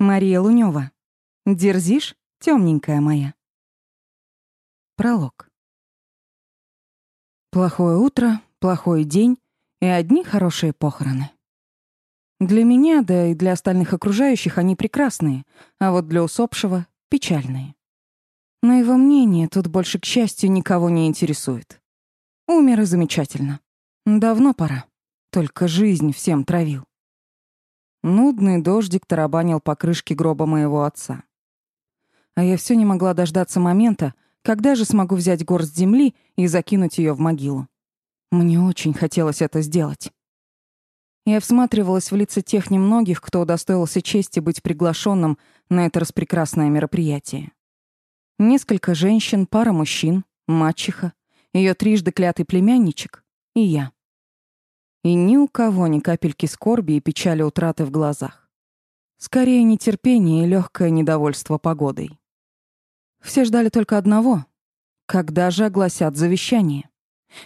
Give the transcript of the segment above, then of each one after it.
Мария Лунёва. Дерзишь, темненькая моя. Пролог. Плохое утро, плохой день и одни хорошие похороны. Для меня, да и для остальных окружающих они прекрасные, а вот для усопшего — печальные. Но его мнение тут больше, к счастью, никого не интересует. Умер и замечательно. Давно пора. Только жизнь всем травил. Нудный дождик тарабанил по крышке гроба моего отца. А я все не могла дождаться момента, когда же смогу взять горсть земли и закинуть ее в могилу. Мне очень хотелось это сделать. Я всматривалась в лица тех немногих, кто удостоился чести быть приглашенным на это распрекрасное мероприятие. Несколько женщин, пара мужчин, мачеха, ее трижды клятый племянничек и я. И ни у кого ни капельки скорби и печали утраты в глазах. Скорее нетерпение и легкое недовольство погодой. Все ждали только одного — когда же огласят завещание.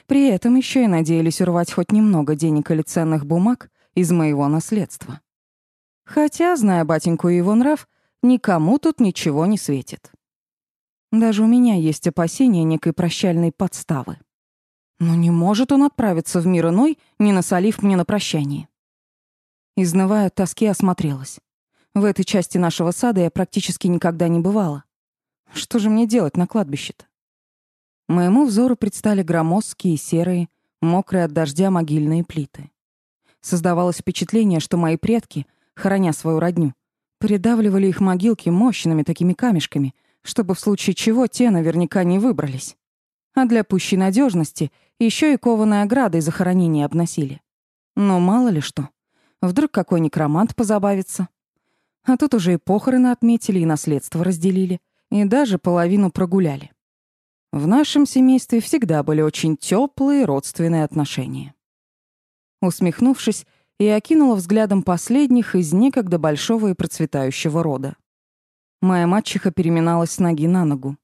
При этом еще и надеялись урвать хоть немного денег или ценных бумаг из моего наследства. Хотя, зная батеньку и его нрав, никому тут ничего не светит. Даже у меня есть опасения некой прощальной подставы. Но не может он отправиться в мир иной, не насолив мне на прощание. Изнывая от тоски, осмотрелась. В этой части нашего сада я практически никогда не бывала. Что же мне делать на кладбище-то? Моему взору предстали громоздкие, серые, мокрые от дождя могильные плиты. Создавалось впечатление, что мои предки, хороня свою родню, придавливали их могилки мощными такими камешками, чтобы в случае чего те наверняка не выбрались. А для пущей надежности еще и кованой оградой захоронение обносили. Но мало ли что. Вдруг какой некромант позабавится. А тут уже и похороны отметили, и наследство разделили, и даже половину прогуляли. В нашем семействе всегда были очень теплые родственные отношения. Усмехнувшись, я окинула взглядом последних из некогда большого и процветающего рода. Моя мачеха переминалась с ноги на ногу.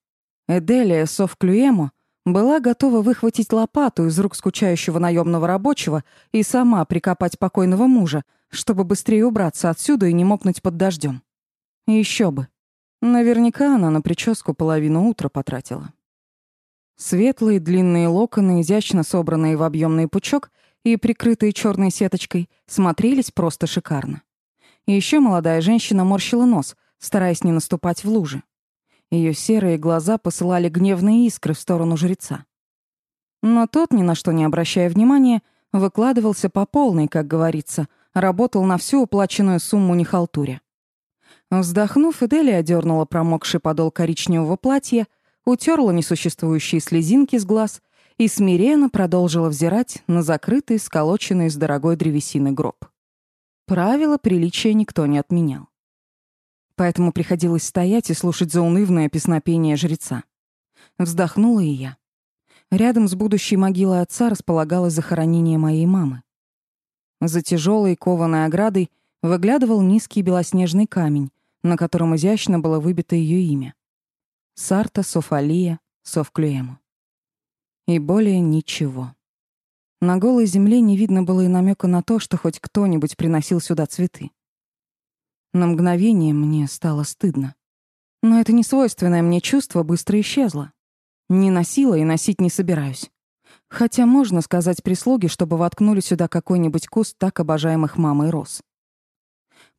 Эделия Софклюэмо была готова выхватить лопату из рук скучающего наемного рабочего и сама прикопать покойного мужа, чтобы быстрее убраться отсюда и не мокнуть под дождем. Еще бы. Наверняка она на прическу половину утра потратила. Светлые длинные локоны, изящно собранные в объемный пучок и прикрытые черной сеточкой, смотрелись просто шикарно. Еще молодая женщина морщила нос, стараясь не наступать в лужи. Ее серые глаза посылали гневные искры в сторону жреца. Но тот, ни на что не обращая внимания, выкладывался по полной, как говорится, работал на всю уплаченную сумму нехалтуря. Вздохнув, Эделия одернула промокший подол коричневого платья, утерла несуществующие слезинки с глаз и смиренно продолжила взирать на закрытый, сколоченный из дорогой древесины гроб. Правила приличия никто не отменял поэтому приходилось стоять и слушать заунывное песнопение жреца. Вздохнула и я. Рядом с будущей могилой отца располагалось захоронение моей мамы. За тяжелой кованой оградой выглядывал низкий белоснежный камень, на котором изящно было выбито ее имя. Сарта Софалия Совклюэму. И более ничего. На голой земле не видно было и намека на то, что хоть кто-нибудь приносил сюда цветы. На мгновение мне стало стыдно. Но это несвойственное мне чувство быстро исчезло. Не носила и носить не собираюсь. Хотя можно сказать прислуге, чтобы воткнули сюда какой-нибудь куст так обожаемых мамой роз.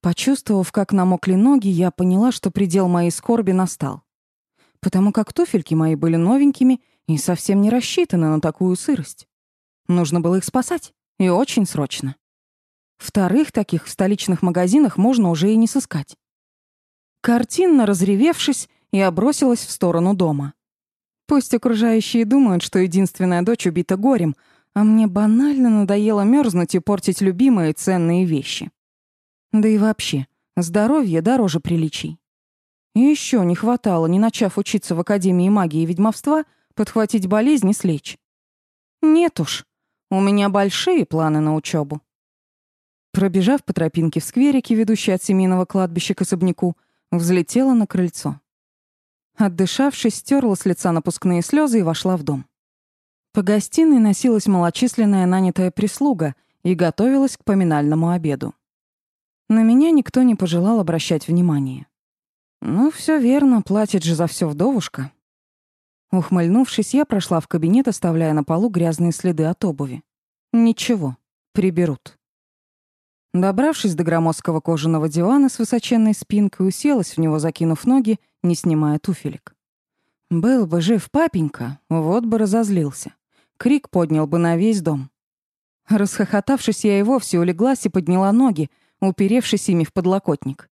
Почувствовав, как намокли ноги, я поняла, что предел моей скорби настал. Потому как туфельки мои были новенькими и совсем не рассчитаны на такую сырость. Нужно было их спасать, и очень срочно. Вторых таких в столичных магазинах можно уже и не сыскать. Картинно разревевшись, я бросилась в сторону дома. Пусть окружающие думают, что единственная дочь убита горем, а мне банально надоело мерзнуть и портить любимые ценные вещи. Да и вообще, здоровье дороже приличий. И еще не хватало, не начав учиться в Академии магии и ведьмовства, подхватить болезнь и слечь. Нет уж, у меня большие планы на учебу. Пробежав по тропинке в скверике, ведущей от семейного кладбища к особняку, взлетела на крыльцо. Отдышавшись, стерла с лица напускные слезы и вошла в дом. По гостиной носилась малочисленная нанятая прислуга и готовилась к поминальному обеду. На меня никто не пожелал обращать внимания. Ну, все верно, платит же за все вдовушка. Ухмыльнувшись, я прошла в кабинет, оставляя на полу грязные следы от обуви. Ничего, приберут. Добравшись до громоздкого кожаного дивана с высоченной спинкой, уселась в него, закинув ноги, не снимая туфелек. Был бы жив папенька, вот бы разозлился. Крик поднял бы на весь дом. Расхохотавшись, я и вовсе улеглась и подняла ноги, уперевшись ими в подлокотник.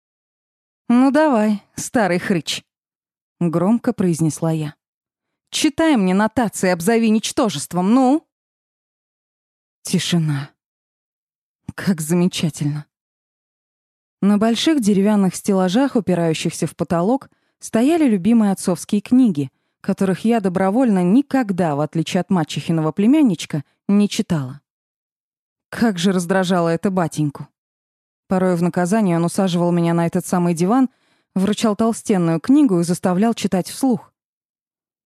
«Ну давай, старый хрыч», — громко произнесла я. «Читай мне нотации, обзови ничтожеством, ну!» Тишина. Как замечательно. На больших деревянных стеллажах, упирающихся в потолок, стояли любимые отцовские книги, которых я добровольно никогда, в отличие от мачехиного племянничка, не читала. Как же раздражало это батеньку. Порой в наказание он усаживал меня на этот самый диван, вручал толстенную книгу и заставлял читать вслух.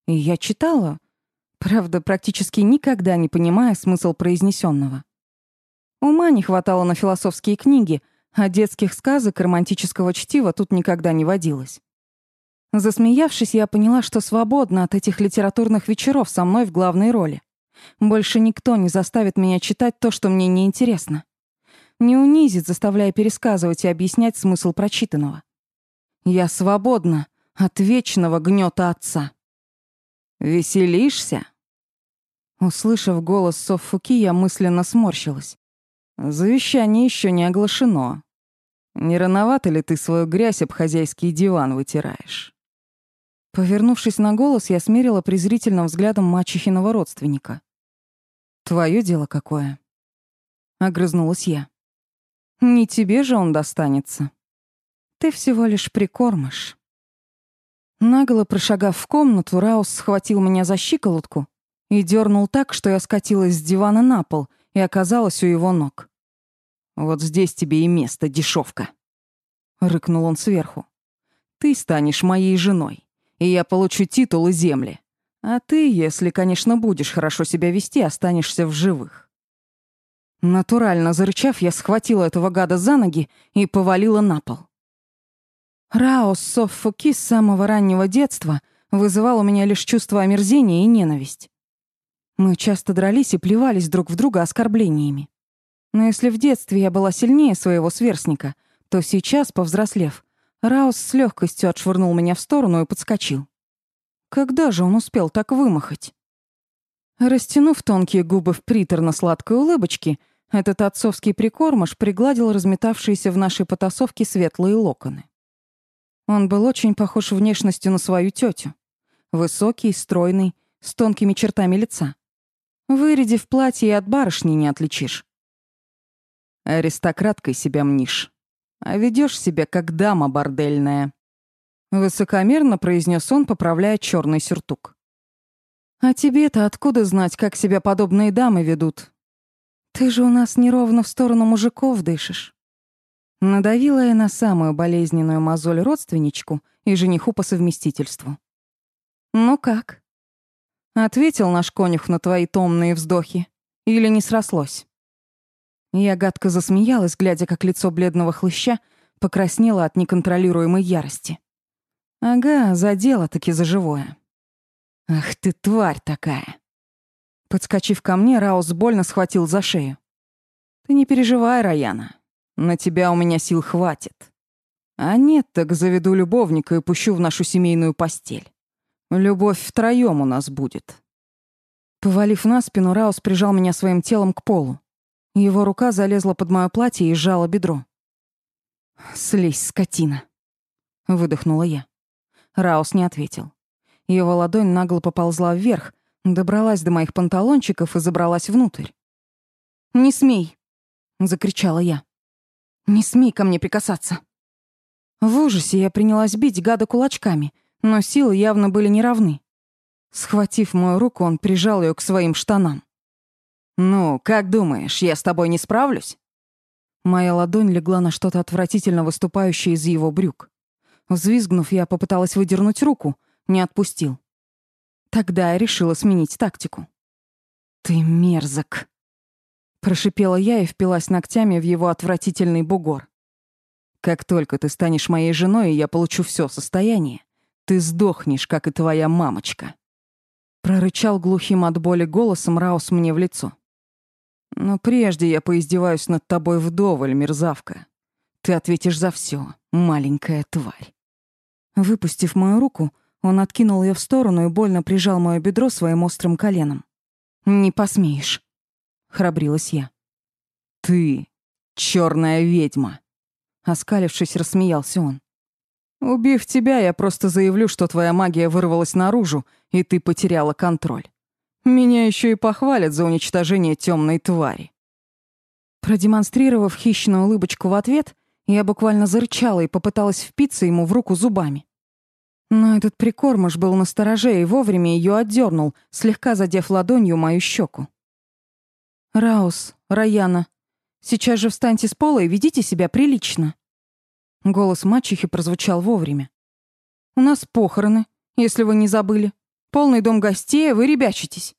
И я читала, правда, практически никогда не понимая смысл произнесенного. Ума не хватало на философские книги, а детских сказок и романтического чтива тут никогда не водилось. Засмеявшись, я поняла, что свободна от этих литературных вечеров со мной в главной роли. Больше никто не заставит меня читать то, что мне не интересно. Не унизит, заставляя пересказывать и объяснять смысл прочитанного. Я свободна от вечного гнета отца. «Веселишься?» Услышав голос Соффуки, я мысленно сморщилась. Завещание еще не оглашено. Не рановато ли ты свою грязь об хозяйский диван вытираешь? Повернувшись на голос, я смерила презрительным взглядом мачехиного родственника. Твое дело какое? Огрызнулась я. Не тебе же он достанется. Ты всего лишь прикормыш. Нагло прошагав в комнату, Раус схватил меня за щиколотку и дернул так, что я скатилась с дивана на пол — и оказалась у его ног. «Вот здесь тебе и место, дешевка!» — рыкнул он сверху. «Ты станешь моей женой, и я получу титул и земли. А ты, если, конечно, будешь хорошо себя вести, останешься в живых». Натурально зарычав, я схватила этого гада за ноги и повалила на пол. Раос Соффуки с самого раннего детства вызывал у меня лишь чувство омерзения и ненависть. Мы часто дрались и плевались друг в друга оскорблениями. Но если в детстве я была сильнее своего сверстника, то сейчас, повзрослев, Раус с легкостью отшвырнул меня в сторону и подскочил. Когда же он успел так вымахать? Растянув тонкие губы в приторно-сладкой улыбочке, этот отцовский прикормыш пригладил разметавшиеся в нашей потасовке светлые локоны. Он был очень похож внешностью на свою тетю. Высокий, стройный, с тонкими чертами лица. Вырядив платье и от барышни не отличишь. Аристократкой себя мнишь, а ведешь себя как дама бордельная. Высокомерно произнес он, поправляя черный сюртук. А тебе-то откуда знать, как себя подобные дамы ведут? Ты же у нас неровно в сторону мужиков дышишь. Надавила я на самую болезненную мозоль родственничку и жениху по совместительству. Ну как? Ответил наш конюх на твои томные вздохи. Или не срослось? Я гадко засмеялась, глядя, как лицо бледного хлыща покраснело от неконтролируемой ярости. Ага, задело таки за живое. Ах ты тварь такая. Подскочив ко мне, Раус больно схватил за шею. Ты не переживай, Раяна. На тебя у меня сил хватит. А нет, так заведу любовника и пущу в нашу семейную постель. Любовь втроем у нас будет. Повалив на спину, Раус прижал меня своим телом к полу. Его рука залезла под моё платье и сжала бедро. «Слезь, скотина!» — выдохнула я. Раус не ответил. Его ладонь нагло поползла вверх, добралась до моих панталончиков и забралась внутрь. «Не смей!» — закричала я. «Не смей ко мне прикасаться!» В ужасе я принялась бить гада кулачками, но силы явно были неравны. Схватив мою руку, он прижал ее к своим штанам. «Ну, как думаешь, я с тобой не справлюсь?» Моя ладонь легла на что-то отвратительно выступающее из его брюк. Взвизгнув, я попыталась выдернуть руку, не отпустил. Тогда я решила сменить тактику. «Ты мерзок!» Прошипела я и впилась ногтями в его отвратительный бугор. Как только ты станешь моей женой, я получу все состояние, ты сдохнешь, как и твоя мамочка. Прорычал глухим от боли голосом Раус мне в лицо. Но прежде я поиздеваюсь над тобой вдоволь, мерзавка. Ты ответишь за все, маленькая тварь. Выпустив мою руку, он откинул ее в сторону и больно прижал моё бедро своим острым коленом. «Не посмеешь», — храбрилась я. «Ты черная ведьма», — оскалившись, рассмеялся он. «Убив тебя, я просто заявлю, что твоя магия вырвалась наружу, и ты потеряла контроль. Меня еще и похвалят за уничтожение темной твари». Продемонстрировав хищную улыбочку в ответ, я буквально зарычала и попыталась впиться ему в руку зубами. Но этот прикормыш был настороже и вовремя ее отдернул, слегка задев ладонью мою щеку. «Раус, Раяна, сейчас же встаньте с пола и ведите себя прилично». Голос мачехи прозвучал вовремя. «У нас похороны, если вы не забыли. Полный дом гостей, а вы ребячитесь».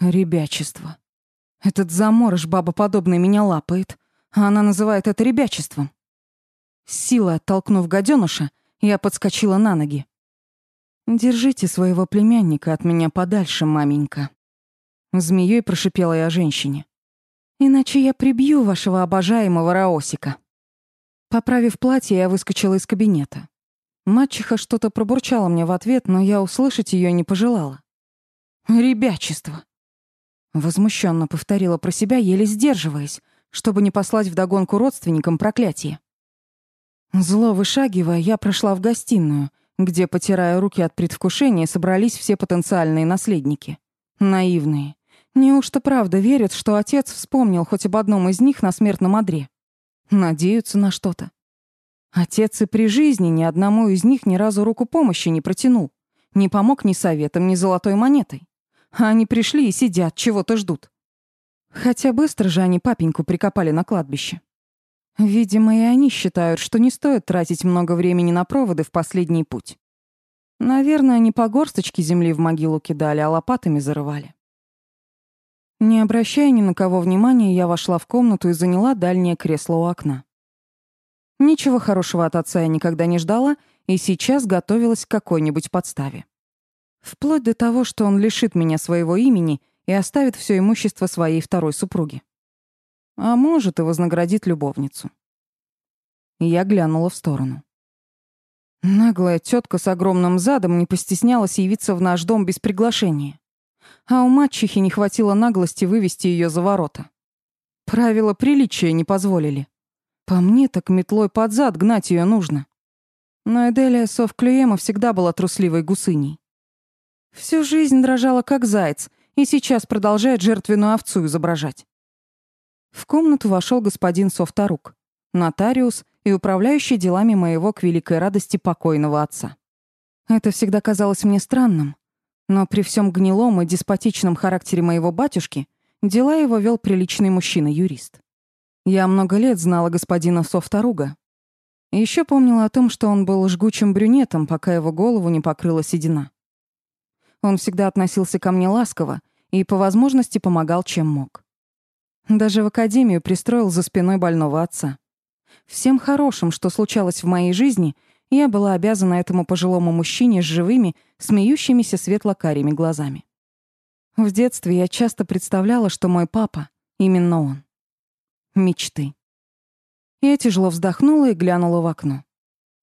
Ребячество. Этот заморыш бабоподобный меня лапает, а она называет это ребячеством. Сила оттолкнув гаденыша, я подскочила на ноги. «Держите своего племянника от меня подальше, маменька». Змеей прошипела я женщине. «Иначе я прибью вашего обожаемого Раосика». Поправив платье, я выскочила из кабинета. Мачеха что-то пробурчала мне в ответ, но я услышать ее не пожелала. «Ребячество!» Возмущенно повторила про себя, еле сдерживаясь, чтобы не послать вдогонку родственникам проклятие. Зло вышагивая, я прошла в гостиную, где, потирая руки от предвкушения, собрались все потенциальные наследники. Наивные. Неужто правда верят, что отец вспомнил хоть об одном из них на смертном одре? Надеются на что-то. Отец и при жизни ни одному из них ни разу руку помощи не протянул. Не помог ни советом, ни золотой монетой. А они пришли и сидят, чего-то ждут. Хотя быстро же они папеньку прикопали на кладбище. Видимо, и они считают, что не стоит тратить много времени на проводы в последний путь. Наверное, они по горсточке земли в могилу кидали, а лопатами зарывали. Не обращая ни на кого внимания, я вошла в комнату и заняла дальнее кресло у окна. Ничего хорошего от отца я никогда не ждала и сейчас готовилась к какой-нибудь подставе. Вплоть до того, что он лишит меня своего имени и оставит все имущество своей второй супруги. А может, и вознаградит любовницу. Я глянула в сторону. Наглая тетка с огромным задом не постеснялась явиться в наш дом без приглашения. А у мачехи не хватило наглости вывести ее за ворота. Правила приличия не позволили. По мне так метлой под зад гнать ее нужно. Но Эделия Совклюема всегда была трусливой гусыней. Всю жизнь дрожала как заяц и сейчас продолжает жертвенную овцу изображать. В комнату вошел господин Софтарук, нотариус и управляющий делами моего к великой радости покойного отца. Это всегда казалось мне странным, но при всем гнилом и деспотичном характере моего батюшки дела его вел приличный мужчина-юрист. Я много лет знала господина Софтаруга. Еще помнила о том, что он был жгучим брюнетом, пока его голову не покрыла седина. Он всегда относился ко мне ласково и по возможности помогал, чем мог. Даже в академию пристроил за спиной больного отца. Всем хорошим, что случалось в моей жизни, я была обязана этому пожилому мужчине с живыми, смеющимися светло-карими глазами. В детстве я часто представляла, что мой папа — именно он. Мечты. Я тяжело вздохнула и глянула в окно.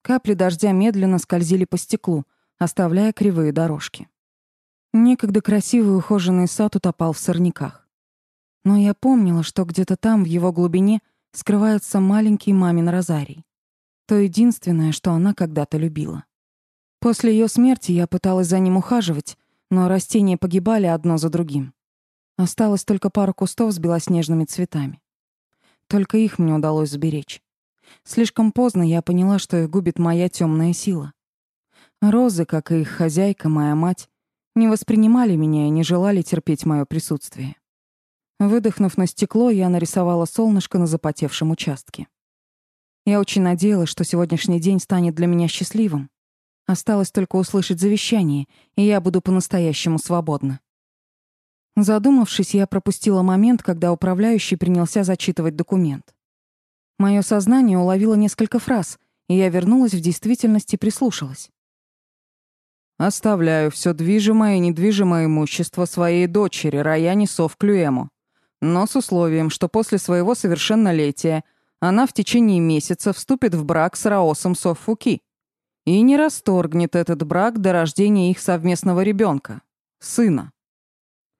Капли дождя медленно скользили по стеклу, оставляя кривые дорожки. Некогда красивый ухоженный сад утопал в сорняках. Но я помнила, что где-то там, в его глубине, скрывается маленький мамин розарий. То единственное, что она когда-то любила. После ее смерти я пыталась за ним ухаживать, но растения погибали одно за другим. Осталось только пара кустов с белоснежными цветами. Только их мне удалось сберечь. Слишком поздно я поняла, что их губит моя темная сила. Розы, как и их хозяйка, моя мать, не воспринимали меня и не желали терпеть мое присутствие. Выдохнув на стекло, я нарисовала солнышко на запотевшем участке. Я очень надеялась, что сегодняшний день станет для меня счастливым. Осталось только услышать завещание, и я буду по-настоящему свободна. Задумавшись, я пропустила момент, когда управляющий принялся зачитывать документ. Мое сознание уловило несколько фраз, и я вернулась в действительность и прислушалась. «Оставляю все движимое и недвижимое имущество своей дочери Раяне Совклюэму, но с условием, что после своего совершеннолетия она в течение месяца вступит в брак с Раосом Соффуки и не расторгнет этот брак до рождения их совместного ребенка, сына.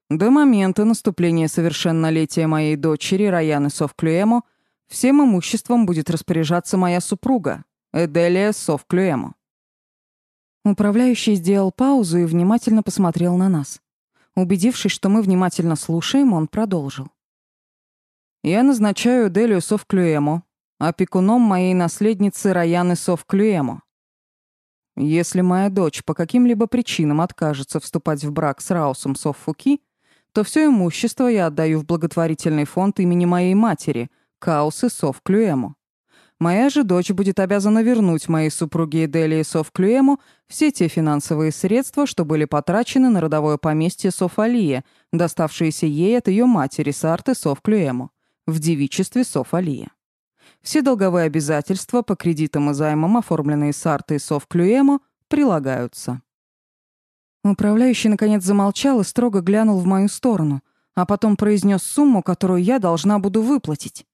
До момента наступления совершеннолетия моей дочери Раяны Совклюэму всем имуществом будет распоряжаться моя супруга, Эделия Совклюэму. Управляющий сделал паузу и внимательно посмотрел на нас. Убедившись, что мы внимательно слушаем, он продолжил. «Я назначаю Эделию Совклюэму опекуном моей наследницы Раяны Совклюэму. Если моя дочь по каким-либо причинам откажется вступать в брак с Раусом Соффуки, то все имущество я отдаю в благотворительный фонд имени моей матери, Каусы Сов Клюэму. Моя же дочь будет обязана вернуть моей супруге Эделии Сов Клюэму все те финансовые средства, что были потрачены на родовое поместье Софалия, доставшиеся ей от ее матери Сарты Сов Клюэму, в девичестве Софалия. Все долговые обязательства по кредитам и займам, оформленные Сартой Сов Клюэму, прилагаются. Управляющий наконец замолчал и строго глянул в мою сторону, а потом произнес сумму, которую я должна буду выплатить.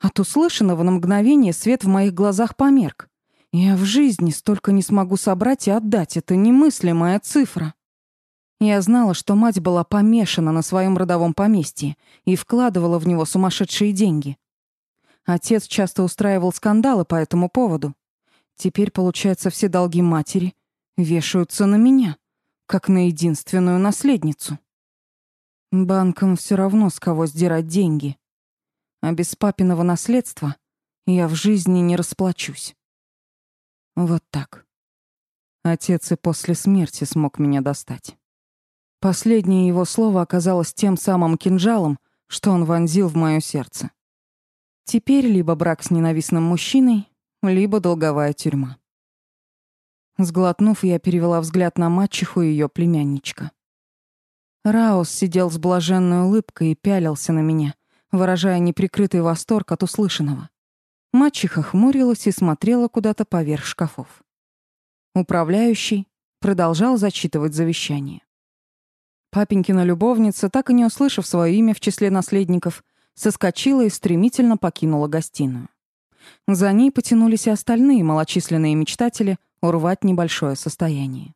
От услышанного на мгновение свет в моих глазах померк. Я в жизни столько не смогу собрать и отдать, это немыслимая цифра. Я знала, что мать была помешана на своем родовом поместье и вкладывала в него сумасшедшие деньги. Отец часто устраивал скандалы по этому поводу. Теперь, получается, все долги матери вешаются на меня как на единственную наследницу. Банкам все равно с кого сдирать деньги. А без папиного наследства я в жизни не расплачусь. Вот так. Отец и после смерти смог меня достать. Последнее его слово оказалось тем самым кинжалом, что он вонзил в мое сердце. Теперь либо брак с ненавистным мужчиной, либо долговая тюрьма. Сглотнув, я перевела взгляд на мачеху и ее племянничка. Раус сидел с блаженной улыбкой и пялился на меня, выражая неприкрытый восторг от услышанного. Мачеха хмурилась и смотрела куда-то поверх шкафов. Управляющий продолжал зачитывать завещание. Папенькина любовница, так и не услышав свое имя в числе наследников, соскочила и стремительно покинула гостиную. За ней потянулись и остальные малочисленные мечтатели, урвать небольшое состояние.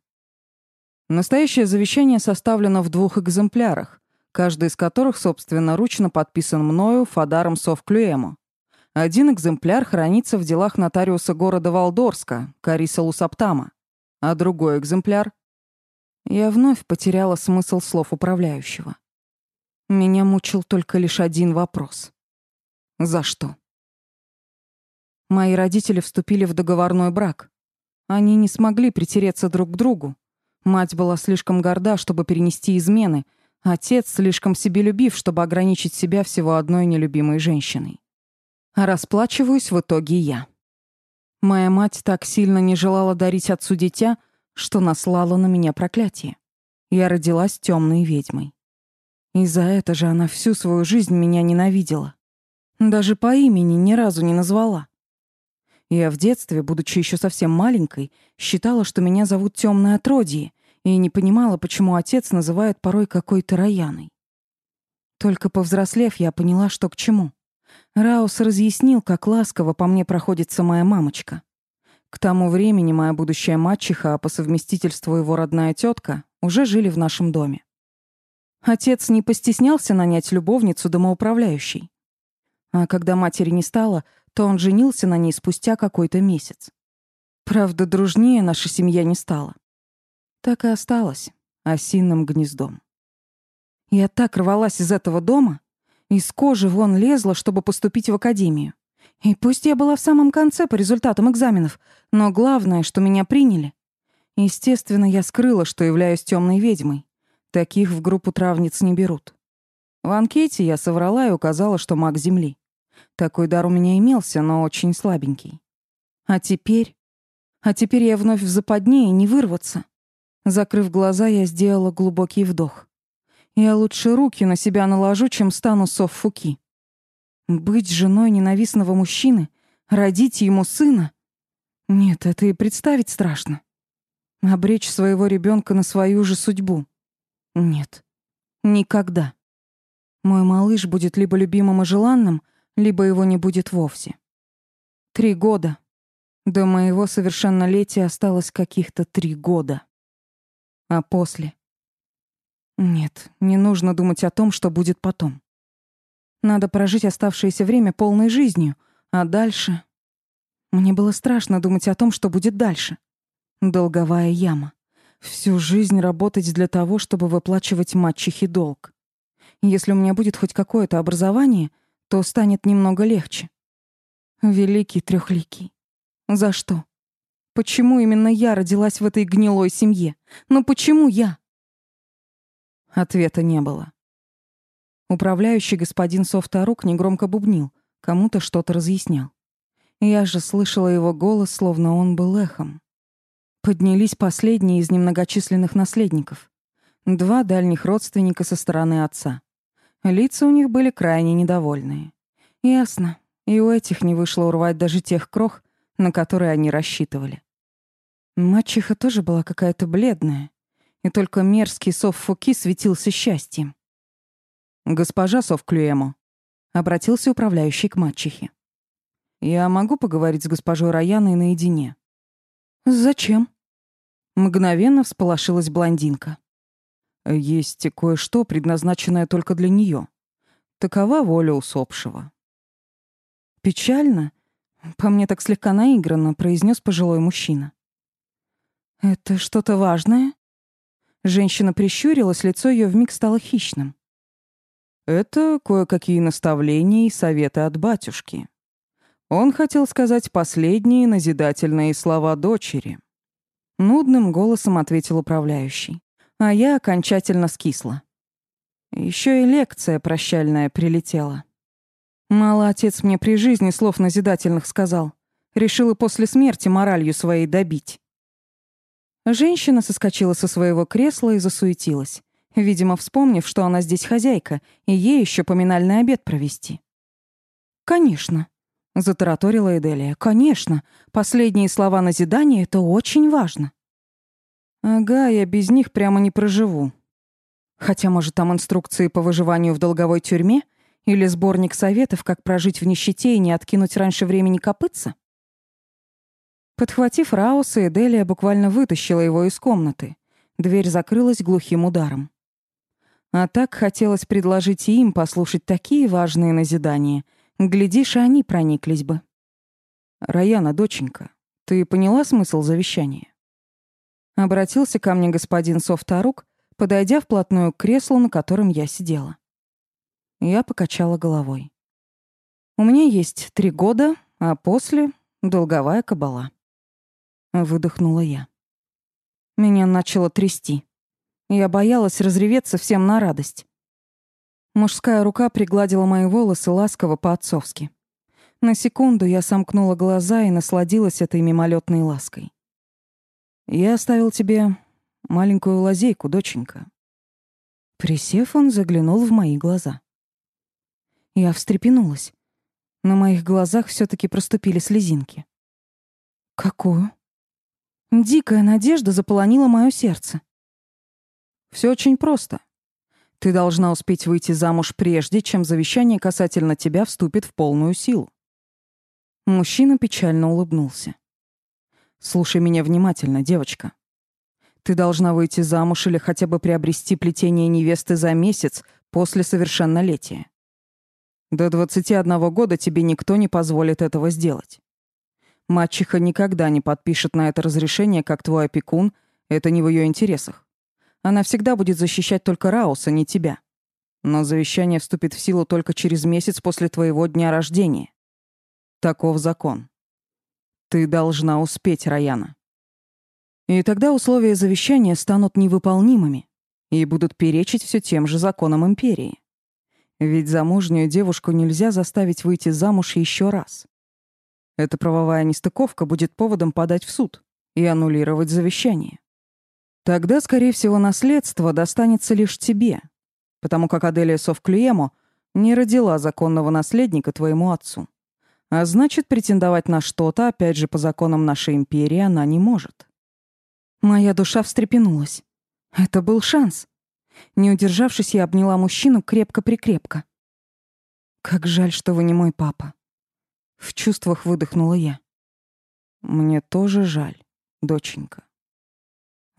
Настоящее завещание составлено в двух экземплярах, каждый из которых собственноручно подписан мною Фадаром Совклюэму. Один экземпляр хранится в делах нотариуса города Валдорска, Кариса Лусаптама, а другой экземпляр... Я вновь потеряла смысл слов управляющего. Меня мучил только лишь один вопрос. За что? Мои родители вступили в договорной брак. Они не смогли притереться друг к другу. Мать была слишком горда, чтобы перенести измены, отец слишком себелюбив, чтобы ограничить себя всего одной нелюбимой женщиной. А расплачиваюсь в итоге я. Моя мать так сильно не желала дарить отцу дитя, что наслала на меня проклятие. Я родилась темной ведьмой. И за это же она всю свою жизнь меня ненавидела. Даже по имени ни разу не назвала. Я в детстве, будучи еще совсем маленькой, считала, что меня зовут Темное Отродье, и не понимала, почему отец называет порой какой-то Раяной. Только повзрослев, я поняла, что к чему. Раус разъяснил, как ласково по мне проходится моя мамочка. К тому времени моя будущая мачеха, а по совместительству его родная тетка, уже жили в нашем доме. Отец не постеснялся нанять любовницу домоуправляющей. А когда матери не стало, то он женился на ней спустя какой-то месяц. Правда, дружнее наша семья не стала. Так и осталась осинным гнездом. Я так рвалась из этого дома, из кожи вон лезла, чтобы поступить в академию. И пусть я была в самом конце по результатам экзаменов, но главное, что меня приняли. Естественно, я скрыла, что являюсь темной ведьмой. Таких в группу травниц не берут. В анкете я соврала и указала, что маг Земли. Такой дар у меня имелся, но очень слабенький. А теперь... А теперь я вновь в западне и не вырваться. Закрыв глаза, я сделала глубокий вдох. Я лучше руки на себя наложу, чем стану Соффуки. Быть женой ненавистного мужчины, родить ему сына? Нет, это и представить страшно. Обречь своего ребенка на свою же судьбу? Нет, никогда. Мой малыш будет либо любимым и желанным, либо его не будет вовсе. Три года. До моего совершеннолетия осталось каких-то три года. А после? Нет, не нужно думать о том, что будет потом. Надо прожить оставшееся время полной жизнью, а дальше... Мне было страшно думать о том, что будет дальше. Долговая яма. Всю жизнь работать для того, чтобы выплачивать мачехе долг. Если у меня будет хоть какое-то образование, то станет немного легче. Великий трехликий. За что? Почему именно я родилась в этой гнилой семье? Но почему я? Ответа не было. Управляющий господин Софтарук негромко бубнил, кому-то что-то разъяснял. Я же слышала его голос, словно он был эхом. Поднялись последние из немногочисленных наследников. Два дальних родственника со стороны отца. Лица у них были крайне недовольные. Ясно, и у этих не вышло урвать даже тех крох, на которые они рассчитывали. Мачеха тоже была какая-то бледная, и только мерзкий сов Фуки светился счастьем. «Госпожа Совклюэмо», — обратился управляющий к мачехе. «Я могу поговорить с госпожой Раяной наедине?» «Зачем?» Мгновенно всполошилась блондинка. «Есть кое-что, предназначенное только для нее. Такова воля усопшего». «Печально?» По мне так слегка наигранно произнес пожилой мужчина. «Это что-то важное?» Женщина прищурилась, лицо ее вмиг стало хищным. Это кое-какие наставления и советы от батюшки. Он хотел сказать последние назидательные слова дочери. Нудным голосом ответил управляющий, а я окончательно скисла. Еще и лекция прощальная прилетела. Мало отец мне при жизни слов назидательных сказал. Решил и после смерти моралью своей добить. Женщина соскочила со своего кресла и засуетилась видимо, вспомнив, что она здесь хозяйка, и ей еще поминальный обед провести. «Конечно», — затараторила Эделия. «Конечно, последние слова назидания — это очень важно». «Ага, я без них прямо не проживу. Хотя, может, там инструкции по выживанию в долговой тюрьме или сборник советов, как прожить в нищете и не откинуть раньше времени копытца?» Подхватив Рауса, Эделия буквально вытащила его из комнаты. Дверь закрылась глухим ударом. А так хотелось предложить им послушать такие важные назидания. Глядишь, и они прониклись бы. «Раяна, доченька, ты поняла смысл завещания?» Обратился ко мне господин Софтарук, подойдя вплотную к креслу, на котором я сидела. Я покачала головой. «У меня есть три года, а после — долговая кабала». Выдохнула я. Меня начало трясти. Я боялась разреветься всем на радость. Мужская рука пригладила мои волосы ласково по-отцовски. На секунду я сомкнула глаза и насладилась этой мимолетной лаской. «Я оставил тебе маленькую лазейку, доченька». Присев, он заглянул в мои глаза. Я встрепенулась. На моих глазах все таки проступили слезинки. «Какую?» Дикая надежда заполонила мое сердце. Все очень просто. Ты должна успеть выйти замуж прежде, чем завещание касательно тебя вступит в полную силу. Мужчина печально улыбнулся. Слушай меня внимательно, девочка. Ты должна выйти замуж или хотя бы приобрести плетение невесты за месяц после совершеннолетия. До 21 года тебе никто не позволит этого сделать. Мачеха никогда не подпишет на это разрешение, как твой опекун, это не в ее интересах. Она всегда будет защищать только Рауса, не тебя. Но завещание вступит в силу только через месяц после твоего дня рождения. Таков закон. Ты должна успеть, Раяна. И тогда условия завещания станут невыполнимыми и будут перечить все тем же законам империи. Ведь замужнюю девушку нельзя заставить выйти замуж еще раз. Эта правовая нестыковка будет поводом подать в суд и аннулировать завещание. Тогда, скорее всего, наследство достанется лишь тебе, потому как Аделия Совклюемо не родила законного наследника твоему отцу. А значит, претендовать на что-то, опять же, по законам нашей империи, она не может. Моя душа встрепенулась. Это был шанс. Не удержавшись, я обняла мужчину крепко-прикрепко. «Как жаль, что вы не мой папа». В чувствах выдохнула я. «Мне тоже жаль, доченька», —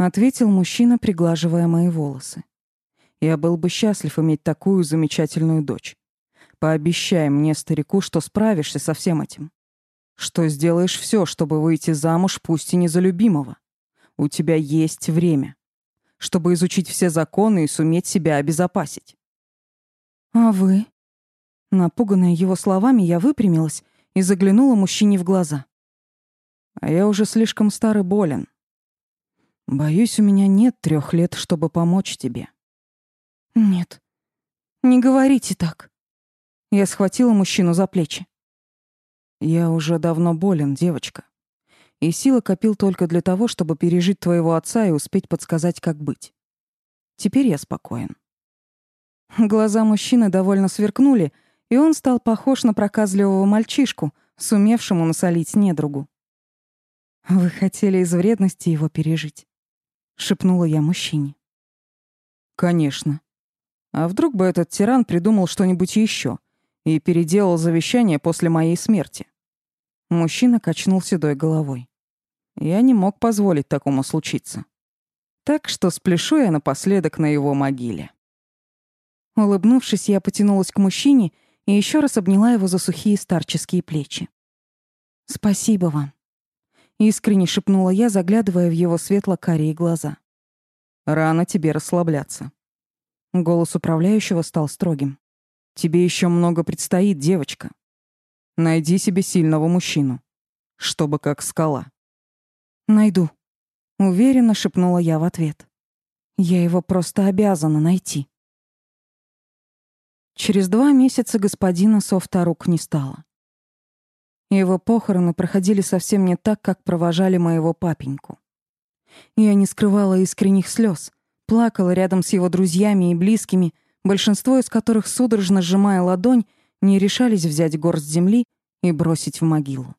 ответил мужчина, приглаживая мои волосы. «Я был бы счастлив иметь такую замечательную дочь. Пообещай мне, старику, что справишься со всем этим. Что сделаешь все, чтобы выйти замуж, пусть и не за любимого. У тебя есть время, чтобы изучить все законы и суметь себя обезопасить». «А вы?» Напуганная его словами, я выпрямилась и заглянула мужчине в глаза. А я уже слишком стар и болен. Боюсь, у меня нет трех лет, чтобы помочь тебе. Нет, не говорите так. Я схватила мужчину за плечи. Я уже давно болен, девочка. И силы копил только для того, чтобы пережить твоего отца и успеть подсказать, как быть. Теперь я спокоен. Глаза мужчины довольно сверкнули, и он стал похож на проказливого мальчишку, сумевшему насолить недругу. «Вы хотели из вредности его пережить?» — шепнула я мужчине. «Конечно. А вдруг бы этот тиран придумал что-нибудь еще и переделал завещание после моей смерти?» Мужчина качнул седой головой. Я не мог позволить такому случиться. Так что спляшу я напоследок на его могиле. Улыбнувшись, я потянулась к мужчине и еще раз обняла его за сухие старческие плечи. «Спасибо вам», — искренне шепнула я, заглядывая в его светло-карие глаза. «Рано тебе расслабляться». Голос управляющего стал строгим. «Тебе еще много предстоит, девочка. Найди себе сильного мужчину, чтобы как скала». «Найду», — уверенно шепнула я в ответ. «Я его просто обязана найти». Через два месяца господина Софтарук не стало. Его похороны проходили совсем не так, как провожали моего папеньку. Я не скрывала искренних слез, плакала рядом с его друзьями и близкими, большинство из которых, судорожно сжимая ладонь, не решались взять горсть земли и бросить в могилу.